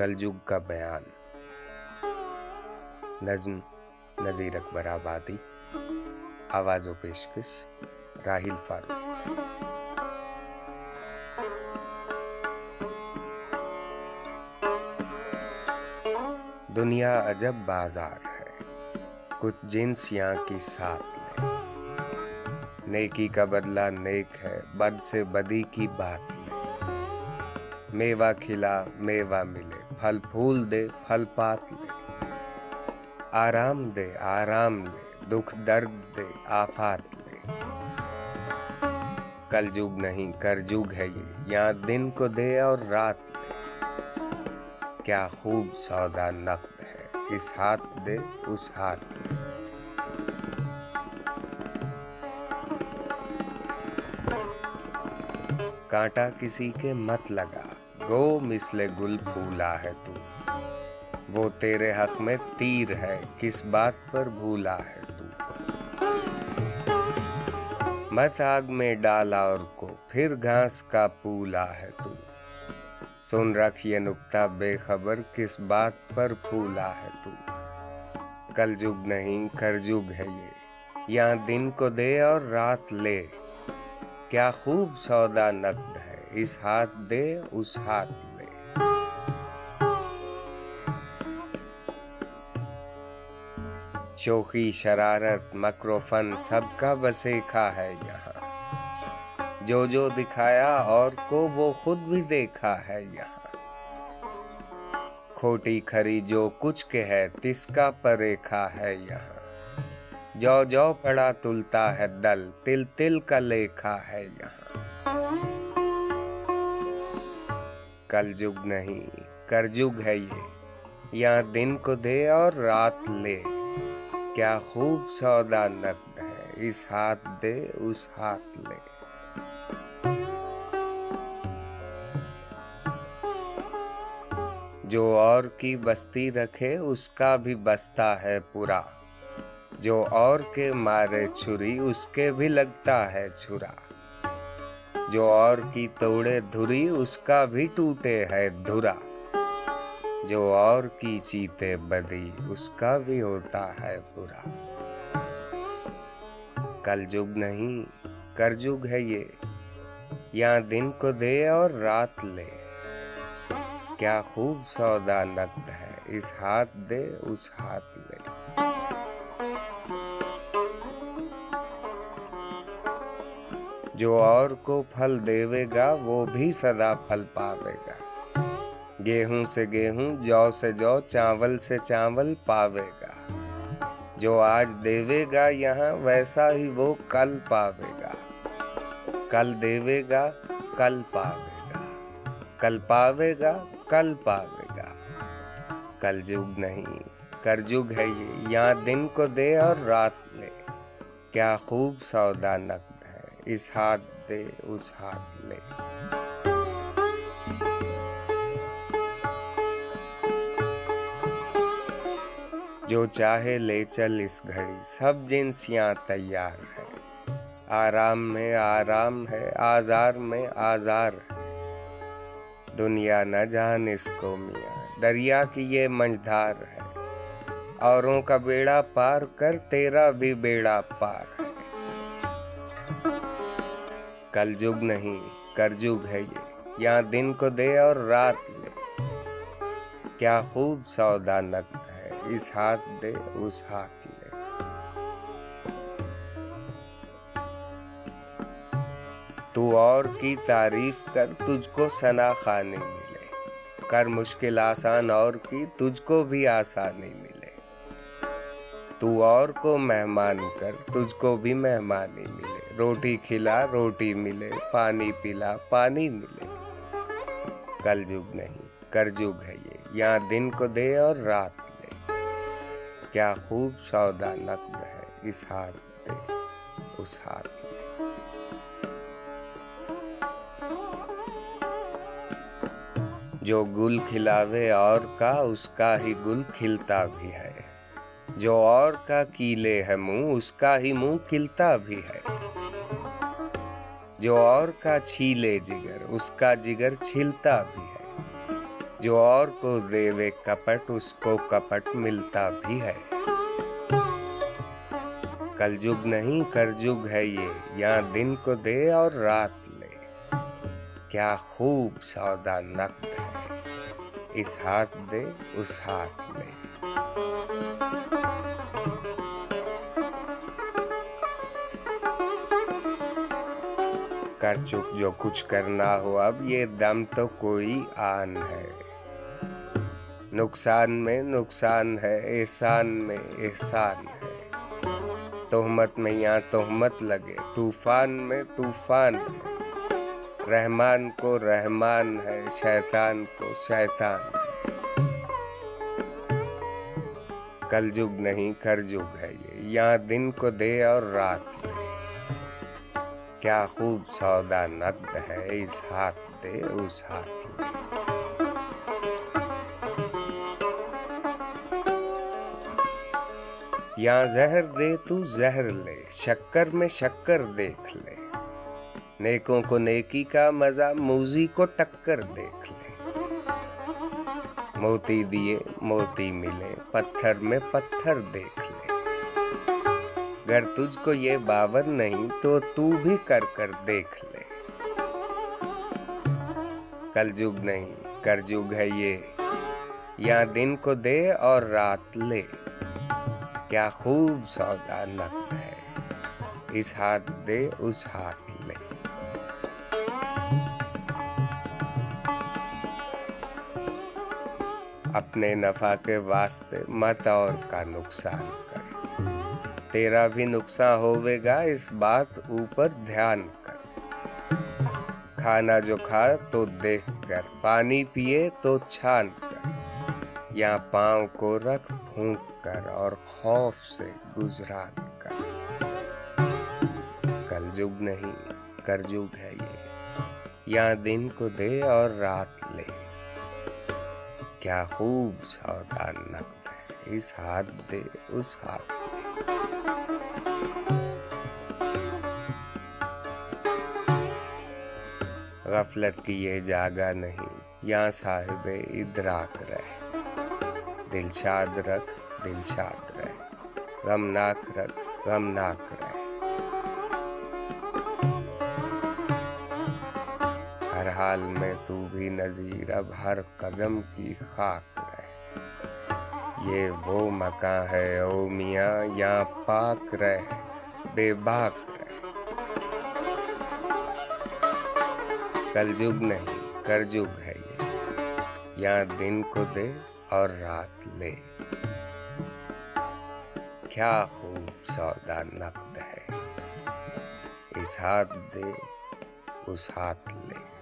کلجگ کا بیان۔ نظم، نذیر اکبر آبادی۔ آواز و پیشکش راہیل فاروق۔ دنیا عجب بازار ہے۔ کچھ جنس یہاں کی ساتھ لے۔ نیکی کا بدلہ نیک ہے، بد سے بدی کی بات لے۔ میوہ کھلا، میوہ ملے۔ پھل پھول دے، پھل پات لے۔ آرام دے، آرام لے۔ دکھ درد دے، آفات لے۔ کل جگ نہیں، کر جگ ہے یہ۔ یہاں دن کو دے اور رات لے۔ کیا خوب سودا نقد ہے۔ اس ہاتھ دے، اس ہاتھ لے۔ کانٹا کسی کے مت لگا۔ گو مسل گل پھولا ہے تو۔ وہ تیرے حق میں تیر ہے، کس بات پر بھولا ہے تو۔ مت آگ میں ڈالا اور کو، پھر گھاس کا پولا ہے تو۔ سن رکھ یہ نکتہ بے خبر کس بات پر پھولا ہے تو۔ کل جگ نہیں کر جگ ہے یہ۔ یہاں دن کو دے اور رات لے۔ کیا خوب سودا نقد ہے۔ اس ہاتھ دے، اس ہاتھ لے۔ شوخی، شرارت مکروفن سب کا بسیکھا ہے یہاں۔ جو جو دکھایا اور کو وہ خود بھی دیکھا ہے یہاں۔ کھوٹی کھری جو کچھ کے ہے تس کا پریکھا ہے یہاں۔ جو جو پڑا تلتا ہے دل، تل تل کا لیکھا ہے یہاں۔ کل جگ نہیں کر جگ ہے یہ۔ یہاں دن کو دے اور رات لے۔ کیا خوب سودا نقد ہے، اس ہاتھ دے، اس ہاتھ لے۔ جو اور کی بستی رکھے، اس کا بھی بستا ہے پورا۔ جو اور کے مارے چھری، اس کے بھی لگتا ہے چھرا۔ جو اور کی توڑے دھری، اس کا بھی ٹوٹے ہے دھرا۔ جو اور کی چیتے بدی، اس کا بھی ہوتا ہے برا۔ کل جگ نہیں، کر جگ ہے یہ۔ یہاں دن کو دے اور رات لے۔ کیا خوب سودا نقد ہے، اس ہاتھ دے، اس ہاتھ لے۔ جو اور کو پھل دے گا، وہ بھی سدا پھل پاوے گا۔ گیہوں سے گیہوں، جو سے جو، چاول سے چاول پاوے گا۔ جو آج دے گا یہاں، ویسا ہی وہ کل پاوے گا۔ کل دے گا، کل پاوے گا۔ کل پاوے گا، کل پاوے گا۔ کل جگ نہیں، کر جگ ہے یہ۔ یہاں دن کو دے اور رات لے۔ کیا خوب سودا نقد ہے۔ اس ہاتھ دے، اس ہاتھ لے۔ جو چاہے لے چل اس گھڑی، سب جنسیاں تیار ہے آرام میں آرام ہے، آزار میں آزار ہے۔ دنیا نہ جان اس کو میاں، دریا کی یہ منجدھار ہے۔ اوروں کا بیڑا پار کر، تیرا بھی بیڑا پار ہے۔ کل جگ نہیں کر جگ ہے یہ۔ یہاں دن کو دے اور رات لے۔ کیا خوب سودا نقد ہے، اس ہاتھ دے، اس ہاتھ لے۔ تو اور کی تعریف کر، تجھ کو سنا خانی ملے۔ کر مشکل آسان اور کی، تجھ کو بھی آسانی تو اور کو مہمان کر تجھ کو بھی مہمانی ملے۔ روٹی کھلا، روٹی ملے، پانی پلا، پانی ملے۔ کل جگ نہیں، کر جگ ہے یہ۔ یہاں دن کو دے اور رات لے کیا خوب سودا نقد ہے اس ہاتھ دے، اس ہاتھ لے جو گل کھلاوے اور کا، اس کا ہی گل کھلتا بھی ہے۔ جو اور کا کیلے ہے منہ، اس کا ہی منہ کھلتا بھی ہے۔ جو اور کا چھیلے جگر، اس کا جگر چھلتا بھی ہے۔ جو اور کو دیوے کپٹ، اس کو کپٹ ملتا بھی ہے۔ کل جگ نہیں، کر جگ ہے یہ۔ یہاں دن کو دے اور رات لے۔ کیا خوب سودا نقد ہے۔ اس ہاتھ دے، اس ہاتھ لے۔ کر چک جو کچھ کرنا ہو، اب یہ دم تو کوئی آن ہے۔ نقصان میں نقصان ہے، احسان میں احسان ہے۔ تہمت میں یہاں تہمت لگے، طوفان میں طوفان ہے۔ رحمان کو رحمان ہے، شیطان کو شیطان۔ کل جگ نہیں کر جگ ہے یہ۔ یہاں دن کو دے اور رات لے۔ کیا خوب سودا نقد ہے اس ہاتھ دے اس ہاتھ لے یہاں زہر دے تو زہر لے، شکر میں شکر دیکھ لے۔ نیکوں کو نیکی کا مزہ، موزی کو ٹکر دیکھ لے۔ موتی دیے، موتی ملے، پتھر میں پتھر دیکھ لے۔ گر تجھ کو یہ باور نہیں تو تو بھی کر کر دیکھ لے۔ کل جگ نہیں، کر جگ ہے یہ۔ یہاں دن کو دے اور رات لے۔ کیا خوب سودا نقد ہے۔ اس ہاتھ دے، اس ہاتھ لے۔ اپنے نفع کے واسطے مت اور کا نقصان کر۔ تیرا بھی نقصان ہوئے گا، اس بات اوپر دھیان کر۔ کھانا جو کھا تو دیکھ کر، پانی پیے تو چھان کر۔ یا پاؤں کو رکھ، پھونک کر اور خوف سے گزران کر۔ کل جگ نہیں کر جگ ہے یہ۔ یا دن کو دے اور رات لے۔ کیا خوب سودا نقد ہے، اس ہاتھ دے، اس ہاتھ لے۔ غفلت کی یہ جاگا نہیں یا صاحب ادراک رہ دل شاد رکھ، دل شاد رہ غمناک رکھ، غمناک رہ ہر حال میں تو بھی نظیر اب ہر قدم کی خاک رہ یہ وہ مکان ہے، او میاں، یہاں پاک رہ بے باک کل جگ نہیں کر جگ ہے یہ۔ یہاں دن کو دے اور رات لے۔ کیا خوب سودا نقد ہے۔ اس ہاتھ دے، اس ہاتھ لے۔